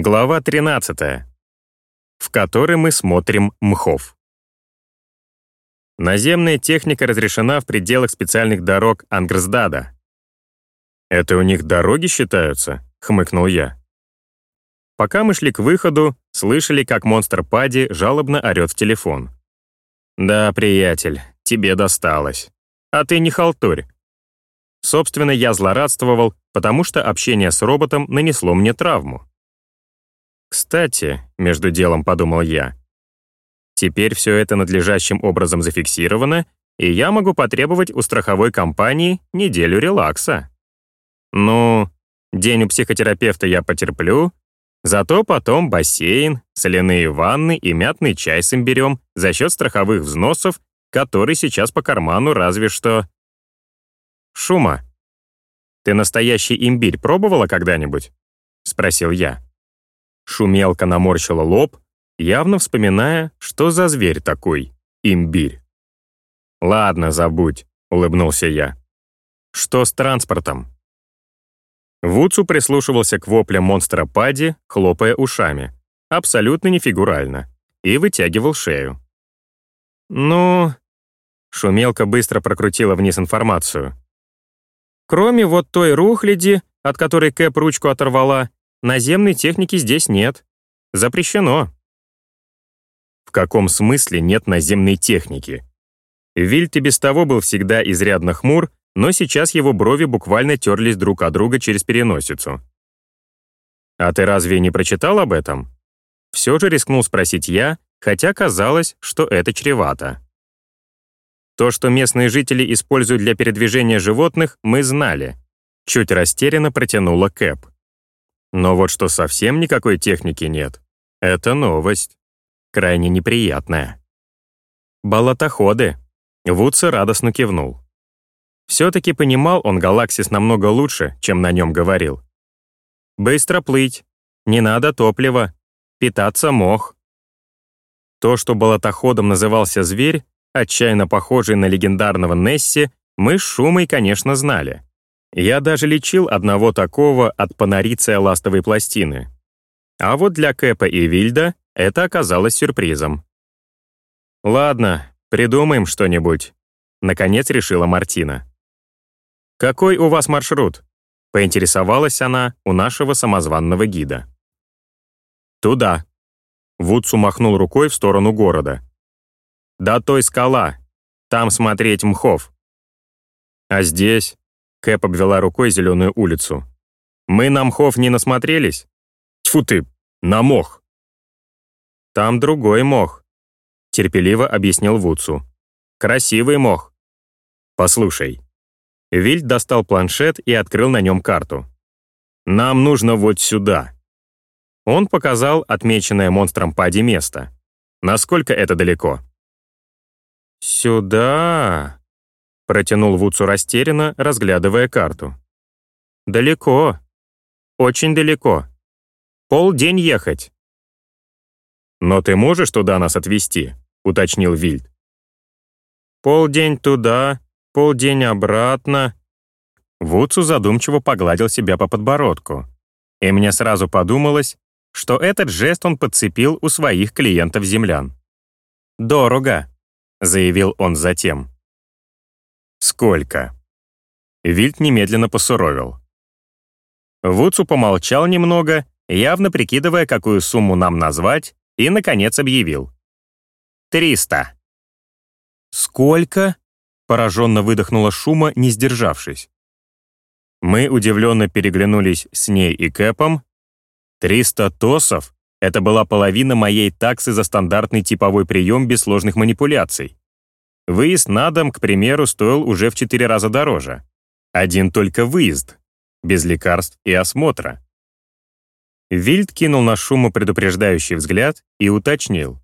Глава 13, в которой мы смотрим мхов. Наземная техника разрешена в пределах специальных дорог Ангрсдада. «Это у них дороги считаются?» — хмыкнул я. Пока мы шли к выходу, слышали, как монстр Пади жалобно орёт в телефон. «Да, приятель, тебе досталось. А ты не халтурь». Собственно, я злорадствовал, потому что общение с роботом нанесло мне травму. Кстати, между делом подумал я, теперь все это надлежащим образом зафиксировано, и я могу потребовать у страховой компании неделю релакса. Ну, день у психотерапевта я потерплю, зато потом бассейн, соляные ванны и мятный чай с имбирем за счет страховых взносов, который сейчас по карману разве что... Шума. Ты настоящий имбирь пробовала когда-нибудь? Спросил я. Шумелка наморщила лоб, явно вспоминая, что за зверь такой, имбирь. «Ладно, забудь», — улыбнулся я. «Что с транспортом?» Вуцу прислушивался к воплям монстра Пади, хлопая ушами, абсолютно не фигурально, и вытягивал шею. «Ну...» Шумелка быстро прокрутила вниз информацию. «Кроме вот той рухляди, от которой Кэп ручку оторвала, Наземной техники здесь нет. Запрещено. В каком смысле нет наземной техники? Вильт и без того был всегда изрядно хмур, но сейчас его брови буквально терлись друг от друга через переносицу. «А ты разве не прочитал об этом?» Все же рискнул спросить я, хотя казалось, что это чревато. То, что местные жители используют для передвижения животных, мы знали. Чуть растерянно протянула Кэп. Но вот что совсем никакой техники нет, это новость. Крайне неприятная. Болотоходы. Вудса радостно кивнул. Все-таки понимал он Галаксис намного лучше, чем на нем говорил. Быстро плыть, не надо топлива, питаться мох. То, что болотоходом назывался зверь, отчаянно похожий на легендарного Несси, мы с Шумой, конечно, знали. Я даже лечил одного такого от панориция ластовой пластины. А вот для Кэпа и Вильда это оказалось сюрпризом. «Ладно, придумаем что-нибудь», — наконец решила Мартина. «Какой у вас маршрут?» — поинтересовалась она у нашего самозванного гида. «Туда». Вудсу махнул рукой в сторону города. «Да той скала. Там смотреть мхов». «А здесь?» Кэп обвела рукой зеленую улицу. «Мы на мхов не насмотрелись?» «Тьфу ты, на мох!» «Там другой мох», — терпеливо объяснил Вудсу. «Красивый мох». «Послушай». Вильд достал планшет и открыл на нем карту. «Нам нужно вот сюда». Он показал отмеченное монстром Пади место. Насколько это далеко? «Сюда», Протянул Вудсу растерянно, разглядывая карту. «Далеко. Очень далеко. Полдень ехать». «Но ты можешь туда нас отвезти?» — уточнил Вильд. «Полдень туда, полдень обратно». Вудсу задумчиво погладил себя по подбородку. И мне сразу подумалось, что этот жест он подцепил у своих клиентов-землян. «Дорого», — заявил он затем. «Сколько?» Вильд немедленно посуровил. Вуцу помолчал немного, явно прикидывая, какую сумму нам назвать, и, наконец, объявил. «Триста». «Сколько?» — пораженно выдохнула Шума, не сдержавшись. Мы удивленно переглянулись с ней и Кэпом. «Триста тосов — это была половина моей таксы за стандартный типовой прием без сложных манипуляций. Выезд на дом, к примеру, стоил уже в четыре раза дороже. Один только выезд, без лекарств и осмотра. Вильд кинул на шуму предупреждающий взгляд и уточнил.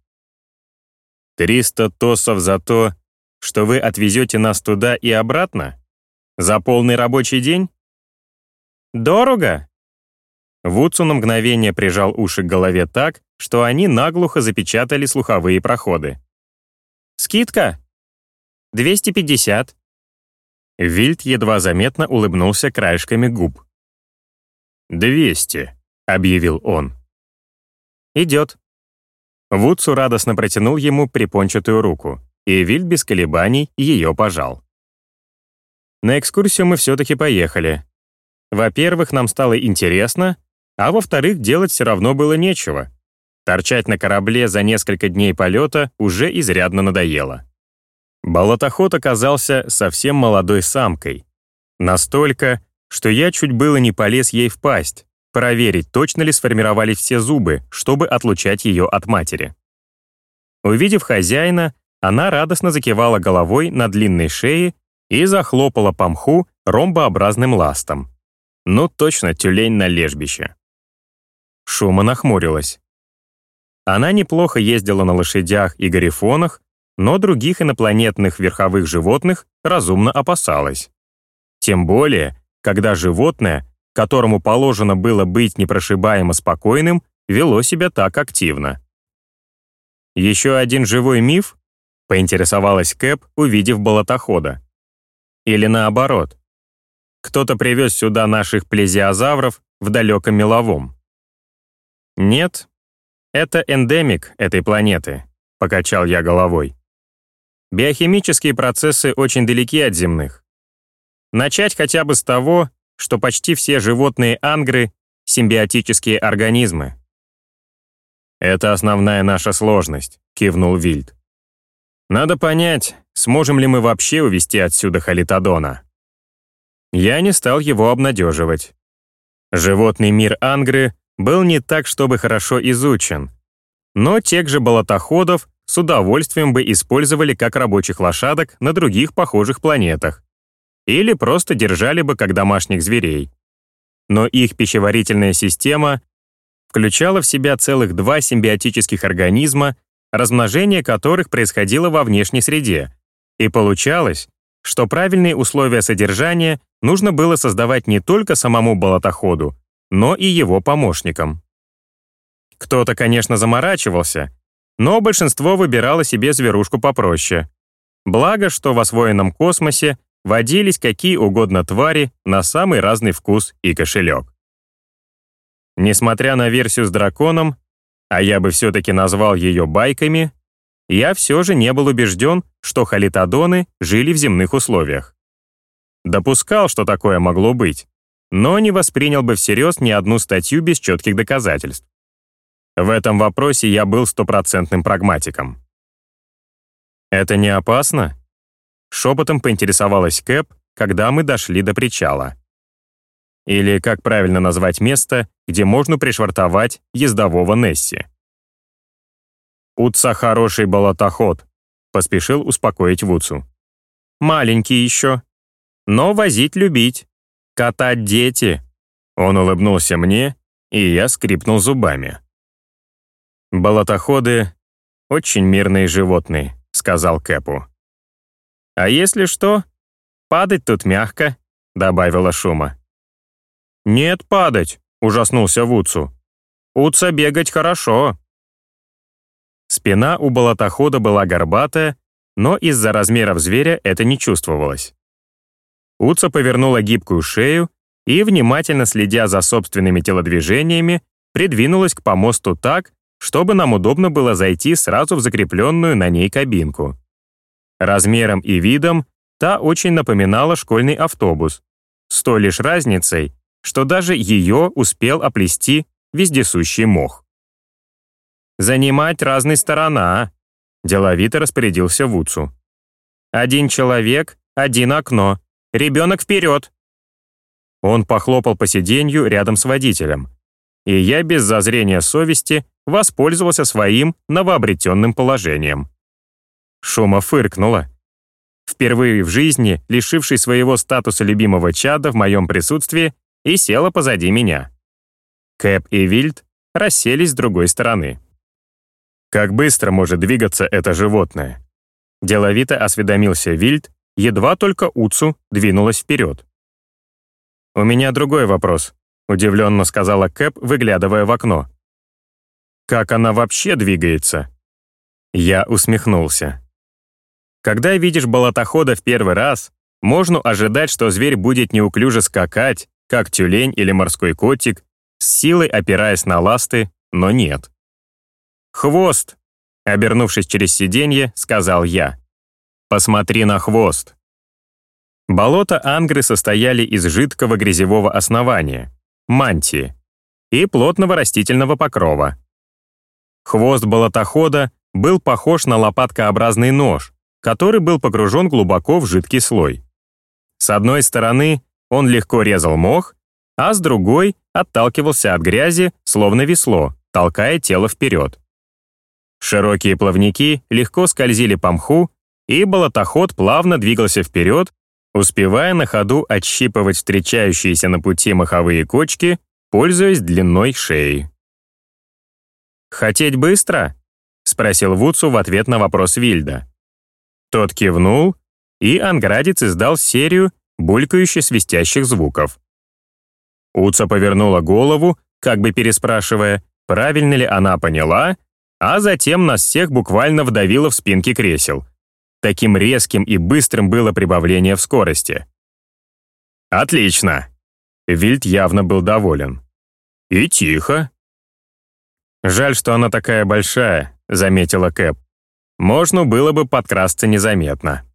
«Триста тосов за то, что вы отвезете нас туда и обратно? За полный рабочий день?» «Дорого?» Вудсу на мгновение прижал уши к голове так, что они наглухо запечатали слуховые проходы. «Скидка?» 250». Вильд едва заметно улыбнулся краешками губ. «Двести», — объявил он. идет». Вудсу радостно протянул ему припончатую руку, и Виль без колебаний ее пожал. На экскурсию мы все-таки поехали. Во-первых, нам стало интересно, а во-вторых, делать все равно было нечего. Торчать на корабле за несколько дней полета уже изрядно надоело. Болотоход оказался совсем молодой самкой. Настолько, что я чуть было не полез ей в пасть, проверить, точно ли сформировались все зубы, чтобы отлучать ее от матери. Увидев хозяина, она радостно закивала головой на длинной шее и захлопала по мху ромбообразным ластом. Ну точно тюлень на лежбище. Шума нахмурилась. Она неплохо ездила на лошадях и гарифонах, но других инопланетных верховых животных разумно опасалась. Тем более, когда животное, которому положено было быть непрошибаемо спокойным, вело себя так активно. «Еще один живой миф?» — поинтересовалась Кэп, увидев болотохода. «Или наоборот. Кто-то привез сюда наших плезиозавров в далеком меловом». «Нет, это эндемик этой планеты», — покачал я головой. Биохимические процессы очень далеки от земных. Начать хотя бы с того, что почти все животные ангры — симбиотические организмы. «Это основная наша сложность», — кивнул Вильд. «Надо понять, сможем ли мы вообще увести отсюда халитодона». Я не стал его обнадеживать. Животный мир ангры был не так, чтобы хорошо изучен, но тех же болотоходов с удовольствием бы использовали как рабочих лошадок на других похожих планетах. Или просто держали бы как домашних зверей. Но их пищеварительная система включала в себя целых два симбиотических организма, размножение которых происходило во внешней среде. И получалось, что правильные условия содержания нужно было создавать не только самому болотоходу, но и его помощникам. Кто-то, конечно, заморачивался, но большинство выбирало себе зверушку попроще. Благо, что в освоенном космосе водились какие угодно твари на самый разный вкус и кошелек. Несмотря на версию с драконом, а я бы все-таки назвал ее байками, я все же не был убежден, что халитодоны жили в земных условиях. Допускал, что такое могло быть, но не воспринял бы всерьез ни одну статью без четких доказательств. В этом вопросе я был стопроцентным прагматиком. «Это не опасно?» Шепотом поинтересовалась Кэп, когда мы дошли до причала. Или как правильно назвать место, где можно пришвартовать ездового Несси. «Утса хороший болотоход», — поспешил успокоить Вуцу. «Маленький еще. Но возить любить. Катать дети». Он улыбнулся мне, и я скрипнул зубами. «Болотоходы — очень мирные животные», — сказал Кэпу. «А если что, падать тут мягко», — добавила Шума. «Нет падать», — ужаснулся Вуцу. «Уца бегать хорошо». Спина у болотохода была горбатая, но из-за размеров зверя это не чувствовалось. Уца повернула гибкую шею и, внимательно следя за собственными телодвижениями, придвинулась к помосту так, чтобы нам удобно было зайти сразу в закрепленную на ней кабинку. Размером и видом та очень напоминала школьный автобус, с той лишь разницей, что даже ее успел оплести вездесущий мох. «Занимать разные сторона», — деловито распорядился Вуцу. «Один человек, один окно. Ребенок вперед!» Он похлопал по сиденью рядом с водителем, и я без зазрения совести воспользовался своим новообретенным положением. Шума фыркнула. Впервые в жизни, лишивший своего статуса любимого чада в моем присутствии, и села позади меня. Кэп и Вильд расселись с другой стороны. Как быстро может двигаться это животное? Деловито осведомился Вильд, едва только Уцу двинулась вперед. «У меня другой вопрос», — удивленно сказала Кэп, выглядывая в окно. Как она вообще двигается? Я усмехнулся. Когда видишь болотохода в первый раз, можно ожидать, что зверь будет неуклюже скакать, как тюлень или морской котик, с силой опираясь на ласты, но нет. «Хвост!» — обернувшись через сиденье, сказал я. «Посмотри на хвост!» Болота Ангры состояли из жидкого грязевого основания, мантии, и плотного растительного покрова. Хвост болотохода был похож на лопаткообразный нож, который был погружен глубоко в жидкий слой. С одной стороны он легко резал мох, а с другой отталкивался от грязи, словно весло, толкая тело вперед. Широкие плавники легко скользили по мху, и болотоход плавно двигался вперед, успевая на ходу отщипывать встречающиеся на пути маховые кочки, пользуясь длиной шеи. «Хотеть быстро?» — спросил Вудсу в ответ на вопрос Вильда. Тот кивнул, и анградец издал серию булькающе свистящих звуков. Уца повернула голову, как бы переспрашивая, правильно ли она поняла, а затем нас всех буквально вдавило в спинки кресел. Таким резким и быстрым было прибавление в скорости. «Отлично!» Вильд явно был доволен. «И тихо». «Жаль, что она такая большая», — заметила Кэп. «Можно было бы подкрасться незаметно».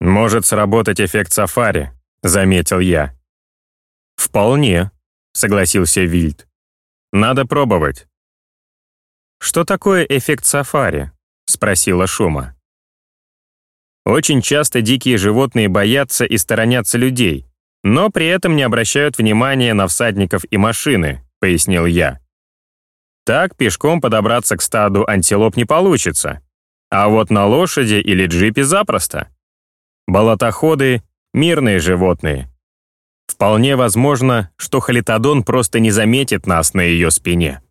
«Может сработать эффект сафари», — заметил я. «Вполне», — согласился Вильд. «Надо пробовать». «Что такое эффект сафари?» — спросила Шума. Очень часто дикие животные боятся и сторонятся людей, но при этом не обращают внимания на всадников и машины, пояснил я. Так пешком подобраться к стаду антилоп не получится, а вот на лошади или джипе запросто. Болотоходы — мирные животные. Вполне возможно, что халитодон просто не заметит нас на ее спине.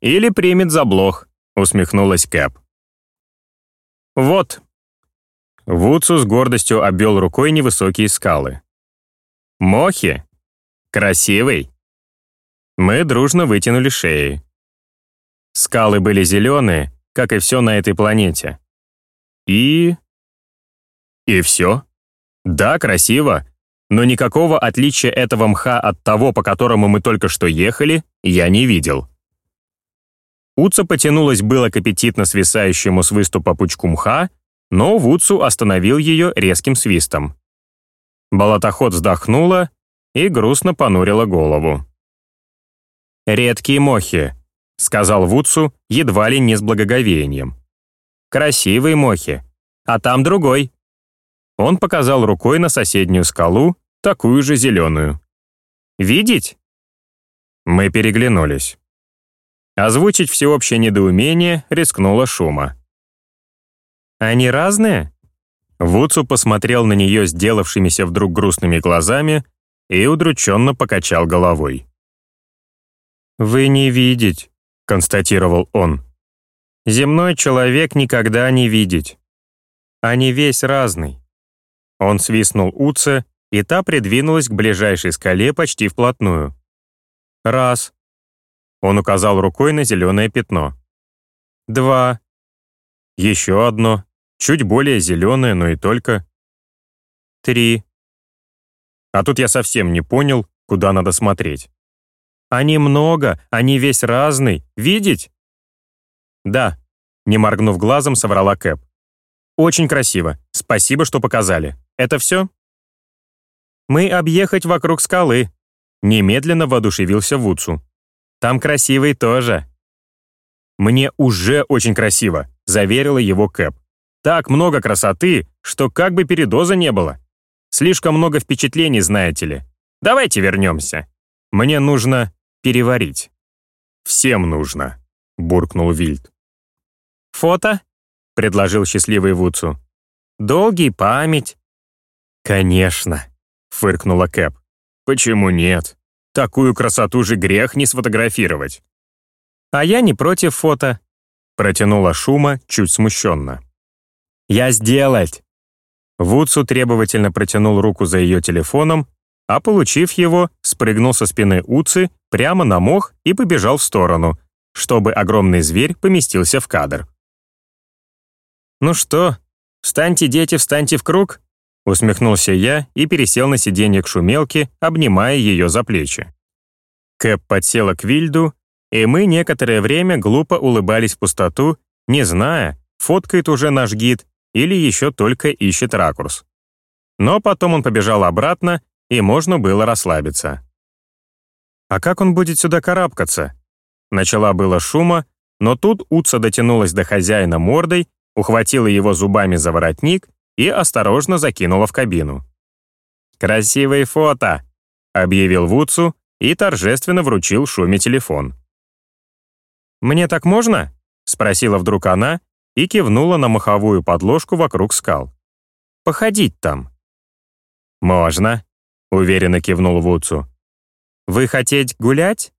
«Или примет за блох», — усмехнулась Кэп. «Вот». Вудсу с гордостью обвел рукой невысокие скалы. «Мохи? Красивый?» Мы дружно вытянули шеи. Скалы были зеленые, как и все на этой планете. И и все? Да, красиво, но никакого отличия этого мха от того, по которому мы только что ехали, я не видел. Уца потянулась было к аппетитно свисающему с выступа пучку мха, но Вуцу остановил ее резким свистом. Болотоход вздохнула и грустно понурила голову. «Редкие мохи», — сказал Вуцу едва ли не с благоговением. «Красивые мохи, а там другой». Он показал рукой на соседнюю скалу, такую же зеленую. «Видеть?» Мы переглянулись. Озвучить всеобщее недоумение рискнула шума. «Они разные?» Вуцу посмотрел на нее сделавшимися вдруг грустными глазами и удрученно покачал головой. «Вы не видеть», — констатировал он. «Земной человек никогда не видеть. Они весь разный. Он свистнул Уце, и та придвинулась к ближайшей скале почти вплотную. «Раз». Он указал рукой на зеленое пятно. «Два». Еще одно, чуть более зеленое, но и только. «Три». А тут я совсем не понял, куда надо смотреть. «Они много, они весь разный. Видеть?» «Да», — не моргнув глазом, соврала Кэп. «Очень красиво. Спасибо, что показали». Это все?» «Мы объехать вокруг скалы», — немедленно воодушевился Вудсу. «Там красивый тоже». «Мне уже очень красиво», — заверила его Кэп. «Так много красоты, что как бы передоза не было. Слишком много впечатлений, знаете ли. Давайте вернемся. Мне нужно переварить». «Всем нужно», — буркнул Вильд. «Фото?» — предложил счастливый Вудсу. «Долгий память, «Конечно», — фыркнула Кэп. «Почему нет? Такую красоту же грех не сфотографировать». «А я не против фото», — протянула Шума чуть смущенно. «Я сделать!» Вудсу требовательно протянул руку за ее телефоном, а, получив его, спрыгнул со спины Уцы прямо на мох и побежал в сторону, чтобы огромный зверь поместился в кадр. «Ну что, встаньте, дети, встаньте в круг», Усмехнулся я и пересел на сиденье к шумелке, обнимая ее за плечи. Кэп подсела к Вильду и мы некоторое время глупо улыбались в пустоту, не зная, фоткает уже наш гид или еще только ищет ракурс. Но потом он побежал обратно, и можно было расслабиться. «А как он будет сюда карабкаться?» Начала было шума, но тут Утса дотянулась до хозяина мордой, ухватила его зубами за воротник и осторожно закинула в кабину. «Красивые фото!» — объявил Вудсу и торжественно вручил Шуме телефон. «Мне так можно?» — спросила вдруг она и кивнула на маховую подложку вокруг скал. «Походить там». «Можно», — уверенно кивнул Вудсу. «Вы хотеть гулять?»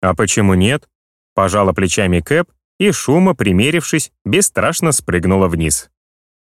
«А почему нет?» — пожала плечами Кэп, и Шума, примерившись, бесстрашно спрыгнула вниз.